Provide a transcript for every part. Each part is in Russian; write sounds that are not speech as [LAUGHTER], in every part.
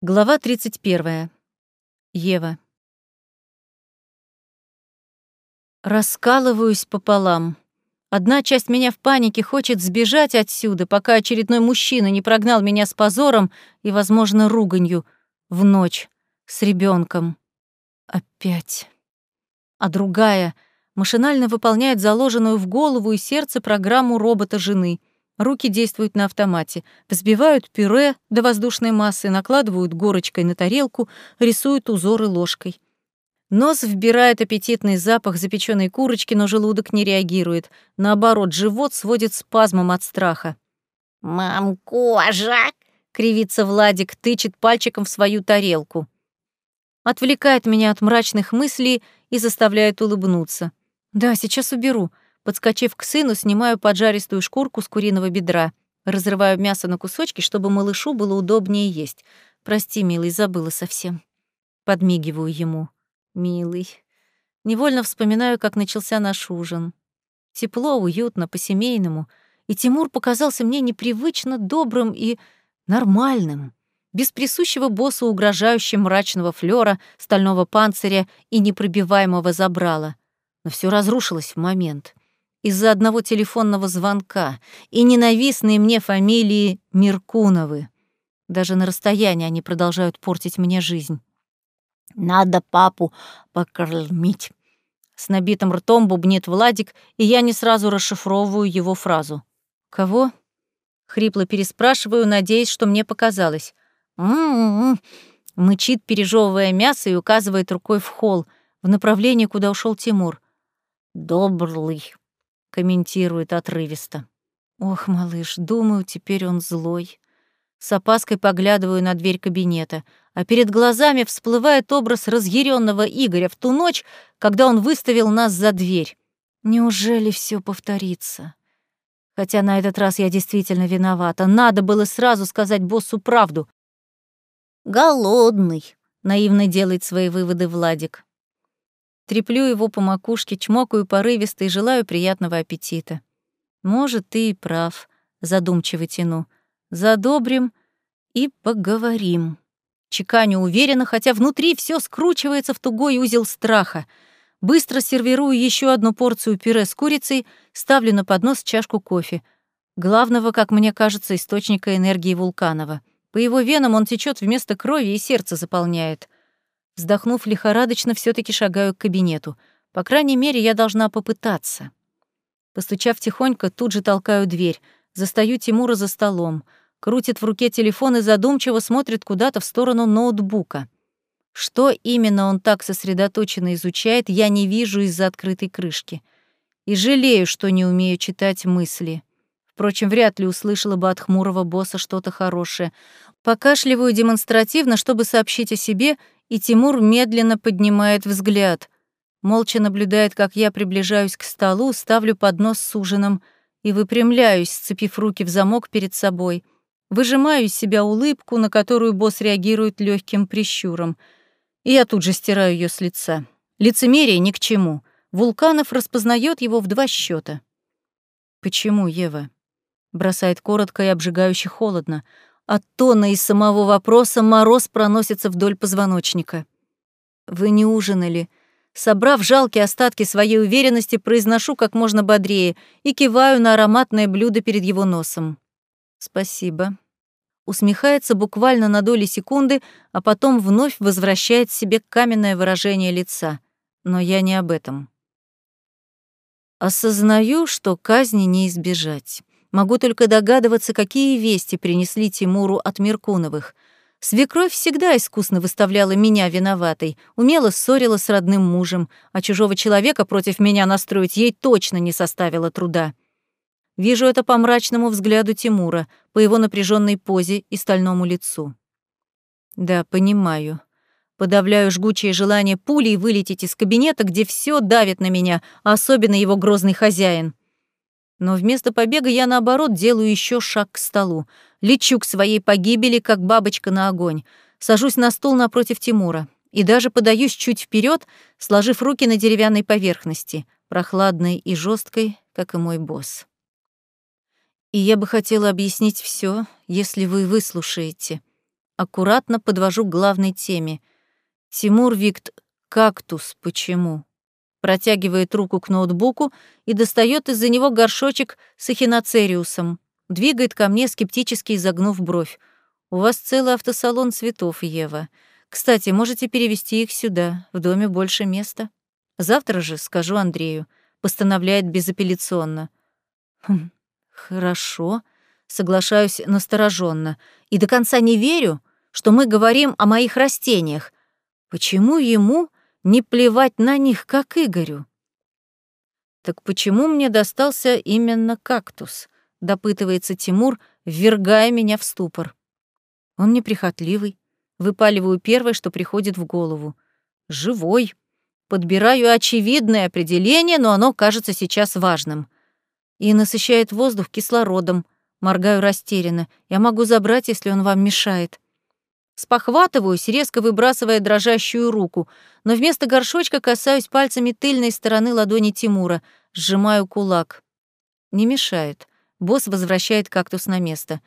Глава 31. Ева. Раскалываюсь пополам. Одна часть меня в панике хочет сбежать отсюда, пока очередной мужчина не прогнал меня с позором и, возможно, руганью в ночь с ребенком. Опять. А другая машинально выполняет заложенную в голову и сердце программу робота жены — Руки действуют на автомате. Взбивают пюре до воздушной массы, накладывают горочкой на тарелку, рисуют узоры ложкой. Нос вбирает аппетитный запах запеченной курочки, но желудок не реагирует. Наоборот, живот сводит спазмом от страха. «Мам, кожа!» — кривится Владик, тычет пальчиком в свою тарелку. Отвлекает меня от мрачных мыслей и заставляет улыбнуться. «Да, сейчас уберу», Подскочив к сыну, снимаю поджаристую шкурку с куриного бедра, разрываю мясо на кусочки, чтобы малышу было удобнее есть. Прости, милый, забыла совсем. Подмигиваю ему. Милый. Невольно вспоминаю, как начался наш ужин. Тепло, уютно, по-семейному. И Тимур показался мне непривычно добрым и нормальным, без присущего боссу угрожающего мрачного флера, стального панциря и непробиваемого забрала. Но все разрушилось в момент из-за одного телефонного звонка и ненавистные мне фамилии Меркуновы. Даже на расстоянии они продолжают портить мне жизнь. «Надо папу покормить». С набитым ртом бубнит Владик, и я не сразу расшифровываю его фразу. «Кого?» Хрипло переспрашиваю, надеясь, что мне показалось. «М-м-м», мычит, пережевывая мясо и указывает рукой в холл, в направлении, куда ушел Тимур. «Добрый комментирует отрывисто. Ох, малыш, думаю, теперь он злой. С опаской поглядываю на дверь кабинета, а перед глазами всплывает образ разъяренного Игоря в ту ночь, когда он выставил нас за дверь. Неужели все повторится? Хотя на этот раз я действительно виновата. Надо было сразу сказать боссу правду. «Голодный», — наивно делает свои выводы Владик. Треплю его по макушке, чмокаю порывисто и желаю приятного аппетита. Может, ты и прав, задумчиво тяну. Задобрим и поговорим. Чеканю уверенно, хотя внутри все скручивается в тугой узел страха. Быстро сервирую еще одну порцию пюре с курицей, ставлю на поднос чашку кофе. Главного, как мне кажется, источника энергии Вулканова. По его венам он течет вместо крови и сердце заполняет — Вздохнув лихорадочно, все таки шагаю к кабинету. По крайней мере, я должна попытаться. Постучав тихонько, тут же толкаю дверь. Застаю Тимура за столом. Крутит в руке телефон и задумчиво смотрит куда-то в сторону ноутбука. Что именно он так сосредоточенно изучает, я не вижу из-за открытой крышки. И жалею, что не умею читать мысли. Впрочем, вряд ли услышала бы от хмурого босса что-то хорошее. Покашливаю демонстративно, чтобы сообщить о себе, и Тимур медленно поднимает взгляд. Молча наблюдает, как я приближаюсь к столу, ставлю поднос с ужином и выпрямляюсь, сцепив руки в замок перед собой. Выжимаю из себя улыбку, на которую босс реагирует легким прищуром. И я тут же стираю ее с лица. Лицемерие ни к чему. Вулканов распознает его в два счета. «Почему, Ева?» Бросает коротко и обжигающе холодно. От тона и самого вопроса мороз проносится вдоль позвоночника. «Вы не ужинали?» Собрав жалкие остатки своей уверенности, произношу как можно бодрее и киваю на ароматное блюдо перед его носом. «Спасибо». Усмехается буквально на доли секунды, а потом вновь возвращает себе каменное выражение лица. Но я не об этом. Осознаю, что казни не избежать. Могу только догадываться, какие вести принесли Тимуру от Меркуновых. Свекровь всегда искусно выставляла меня виноватой, умело ссорила с родным мужем, а чужого человека против меня настроить ей точно не составило труда. Вижу это по мрачному взгляду Тимура, по его напряженной позе и стальному лицу. Да, понимаю. Подавляю жгучее желание пулей вылететь из кабинета, где все давит на меня, а особенно его грозный хозяин. Но вместо побега я, наоборот, делаю еще шаг к столу. Лечу к своей погибели, как бабочка на огонь. Сажусь на стул напротив Тимура. И даже подаюсь чуть вперед, сложив руки на деревянной поверхности, прохладной и жесткой, как и мой босс. И я бы хотела объяснить все, если вы выслушаете. Аккуратно подвожу к главной теме. Тимур Викт, кактус, почему? Протягивает руку к ноутбуку и достает из-за него горшочек с эхиноцериусом. Двигает ко мне, скептически изогнув бровь. «У вас целый автосалон цветов, Ева. Кстати, можете перевести их сюда, в доме больше места. Завтра же скажу Андрею», — постановляет безапелляционно. «Хм, хорошо», — соглашаюсь настороженно. «И до конца не верю, что мы говорим о моих растениях. Почему ему не плевать на них, как Игорю? Так почему мне достался именно кактус? Допытывается Тимур, ввергая меня в ступор. Он неприхотливый. Выпаливаю первое, что приходит в голову. Живой. Подбираю очевидное определение, но оно кажется сейчас важным. И насыщает воздух кислородом. Моргаю растерянно. Я могу забрать, если он вам мешает. Спохватываюсь, резко выбрасывая дрожащую руку, но вместо горшочка касаюсь пальцами тыльной стороны ладони Тимура, сжимаю кулак. Не мешает. Босс возвращает кактус на место.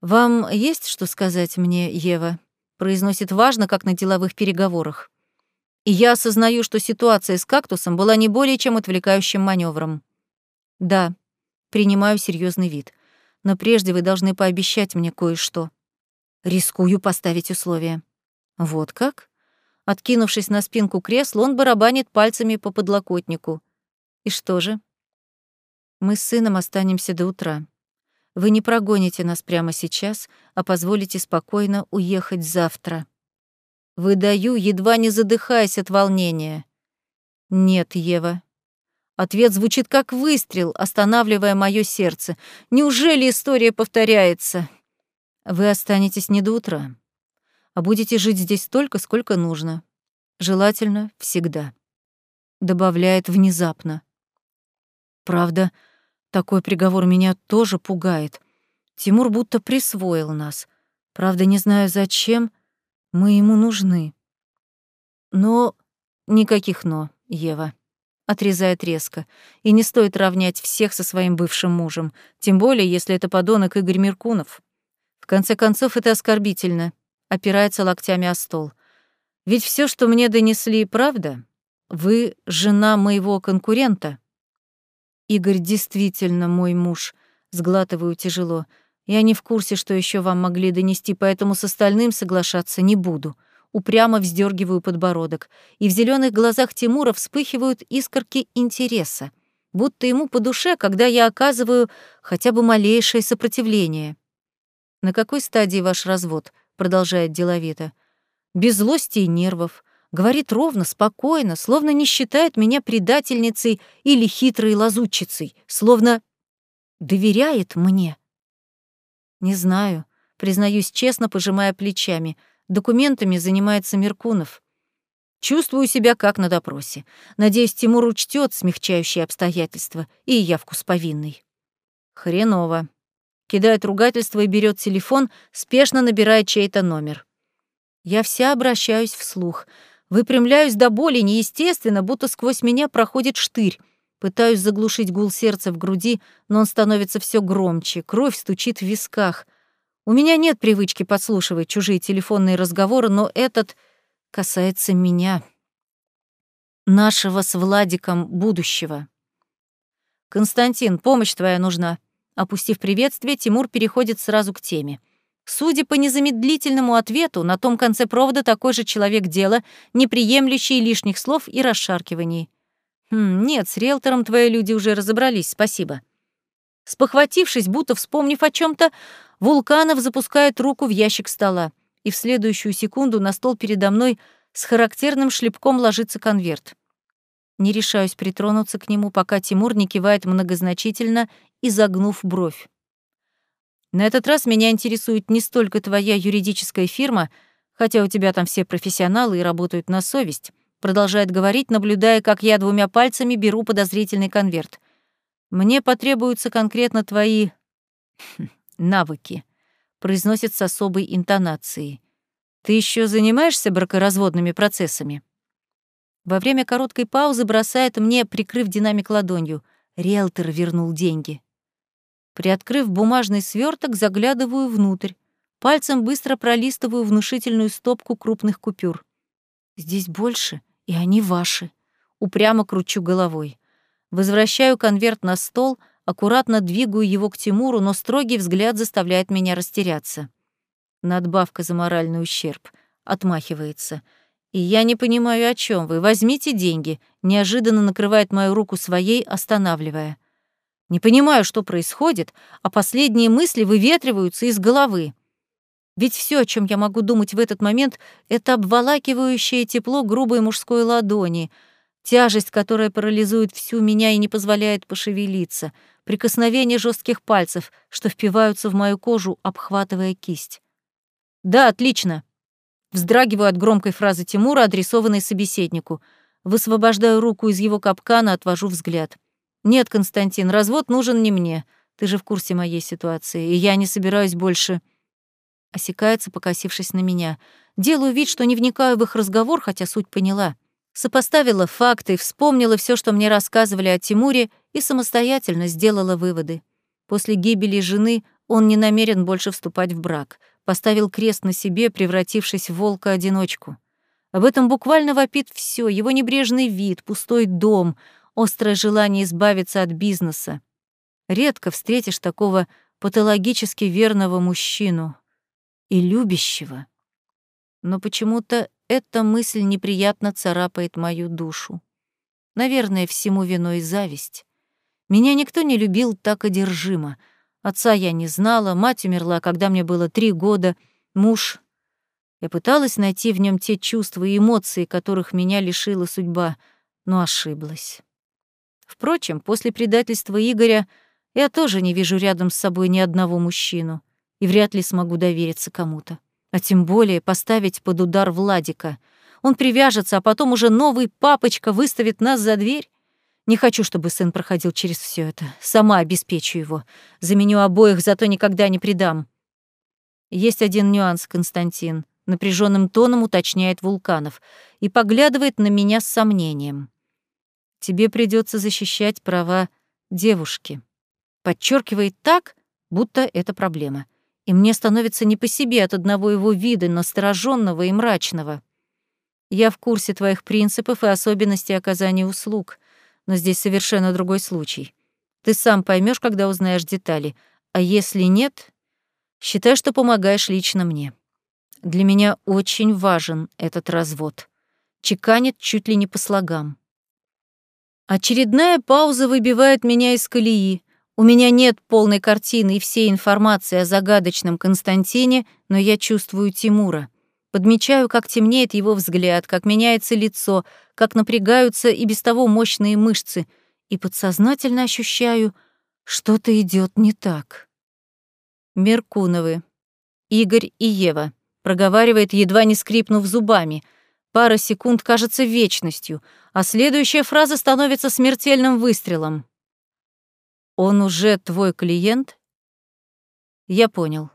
«Вам есть что сказать мне, Ева?» произносит важно, как на деловых переговорах. И я осознаю, что ситуация с кактусом была не более чем отвлекающим маневром. Да, принимаю серьезный вид. Но прежде вы должны пообещать мне кое-что. Рискую поставить условия. Вот как? Откинувшись на спинку кресла, он барабанит пальцами по подлокотнику. И что же? Мы с сыном останемся до утра. Вы не прогоните нас прямо сейчас, а позволите спокойно уехать завтра. Выдаю, едва не задыхаясь от волнения. Нет, Ева. Ответ звучит как выстрел, останавливая мое сердце. Неужели история повторяется? Вы останетесь не до утра, а будете жить здесь столько, сколько нужно. Желательно всегда. Добавляет внезапно. Правда, такой приговор меня тоже пугает. Тимур будто присвоил нас. Правда, не знаю зачем, мы ему нужны. Но никаких «но», Ева. Отрезает резко. И не стоит равнять всех со своим бывшим мужем, тем более, если это подонок Игорь Меркунов. В конце концов, это оскорбительно. Опирается локтями о стол. Ведь все, что мне донесли, правда? Вы жена моего конкурента. Игорь действительно мой муж. Сглатываю тяжело. Я не в курсе, что еще вам могли донести, поэтому с остальным соглашаться не буду. Упрямо вздергиваю подбородок, и в зеленых глазах Тимура вспыхивают искорки интереса, будто ему по душе, когда я оказываю хотя бы малейшее сопротивление. «На какой стадии ваш развод?» — продолжает деловито. «Без злости и нервов. Говорит ровно, спокойно, словно не считает меня предательницей или хитрой лазутчицей, словно доверяет мне». «Не знаю», — признаюсь честно, пожимая плечами. «Документами занимается Меркунов. Чувствую себя как на допросе. Надеюсь, Тимур учтет смягчающие обстоятельства и явку с повинной». «Хреново», кидает ругательство и берет телефон, спешно набирает чей-то номер. Я вся обращаюсь вслух. Выпрямляюсь до боли неестественно, будто сквозь меня проходит штырь. Пытаюсь заглушить гул сердца в груди, но он становится все громче, кровь стучит в висках. У меня нет привычки подслушивать чужие телефонные разговоры, но этот касается меня. Нашего с Владиком будущего. «Константин, помощь твоя нужна», Опустив приветствие, Тимур переходит сразу к теме. Судя по незамедлительному ответу, на том конце провода такой же человек дела, не приемлющий лишних слов и расшаркиваний. «Хм, нет, с риэлтором твои люди уже разобрались, спасибо». Спохватившись, будто вспомнив о чем то Вулканов запускает руку в ящик стола, и в следующую секунду на стол передо мной с характерным шлепком ложится конверт. Не решаюсь притронуться к нему, пока Тимур не кивает многозначительно, изогнув бровь. На этот раз меня интересует не столько твоя юридическая фирма, хотя у тебя там все профессионалы и работают на совесть, продолжает говорить, наблюдая, как я двумя пальцами беру подозрительный конверт. Мне потребуются конкретно твои [LAUGHS] навыки, произносит с особой интонацией. Ты еще занимаешься бракоразводными процессами? Во время короткой паузы бросает мне, прикрыв динамик ладонью. Риэлтор вернул деньги. Приоткрыв бумажный сверток, заглядываю внутрь. пальцем быстро пролистываю внушительную стопку крупных купюр. Здесь больше, и они ваши. Упрямо кручу головой. Возвращаю конверт на стол, аккуратно двигаю его к Тимуру, но строгий взгляд заставляет меня растеряться. Надбавка за моральный ущерб. Отмахивается. И я не понимаю, о чем вы. Возьмите деньги. Неожиданно накрывает мою руку своей, останавливая. Не понимаю, что происходит, а последние мысли выветриваются из головы. Ведь все, о чем я могу думать в этот момент, это обволакивающее тепло грубой мужской ладони, тяжесть, которая парализует всю меня и не позволяет пошевелиться, прикосновение жестких пальцев, что впиваются в мою кожу, обхватывая кисть. «Да, отлично!» Вздрагиваю от громкой фразы Тимура, адресованной собеседнику. Высвобождаю руку из его капкана, отвожу взгляд. «Нет, Константин, развод нужен не мне. Ты же в курсе моей ситуации, и я не собираюсь больше...» Осекается, покосившись на меня. Делаю вид, что не вникаю в их разговор, хотя суть поняла. Сопоставила факты, вспомнила все, что мне рассказывали о Тимуре, и самостоятельно сделала выводы. После гибели жены он не намерен больше вступать в брак. Поставил крест на себе, превратившись в волка-одиночку. Об этом буквально вопит все: его небрежный вид, пустой дом, острое желание избавиться от бизнеса. Редко встретишь такого патологически верного мужчину и любящего. Но почему-то эта мысль неприятно царапает мою душу. Наверное, всему виной зависть. Меня никто не любил так одержимо. Отца я не знала, мать умерла, когда мне было три года, муж... Я пыталась найти в нем те чувства и эмоции, которых меня лишила судьба, но ошиблась. Впрочем, после предательства Игоря я тоже не вижу рядом с собой ни одного мужчину и вряд ли смогу довериться кому-то. А тем более поставить под удар Владика. Он привяжется, а потом уже новый папочка выставит нас за дверь. Не хочу, чтобы сын проходил через все это. Сама обеспечу его. Заменю обоих, зато никогда не предам. Есть один нюанс, Константин. Напряженным тоном уточняет Вулканов и поглядывает на меня с сомнением. Тебе придется защищать права девушки. Подчеркивает так, будто это проблема и мне становится не по себе от одного его вида, настороженного и мрачного. Я в курсе твоих принципов и особенностей оказания услуг, но здесь совершенно другой случай. Ты сам поймешь, когда узнаешь детали, а если нет, считай, что помогаешь лично мне. Для меня очень важен этот развод. Чеканит чуть ли не по слогам. Очередная пауза выбивает меня из колеи — у меня нет полной картины и всей информации о загадочном Константине, но я чувствую Тимура. Подмечаю, как темнеет его взгляд, как меняется лицо, как напрягаются и без того мощные мышцы, и подсознательно ощущаю, что-то идет не так. Меркуновы. Игорь и Ева. Проговаривает, едва не скрипнув зубами. Пара секунд кажется вечностью, а следующая фраза становится смертельным выстрелом. Он уже твой клиент? Я понял.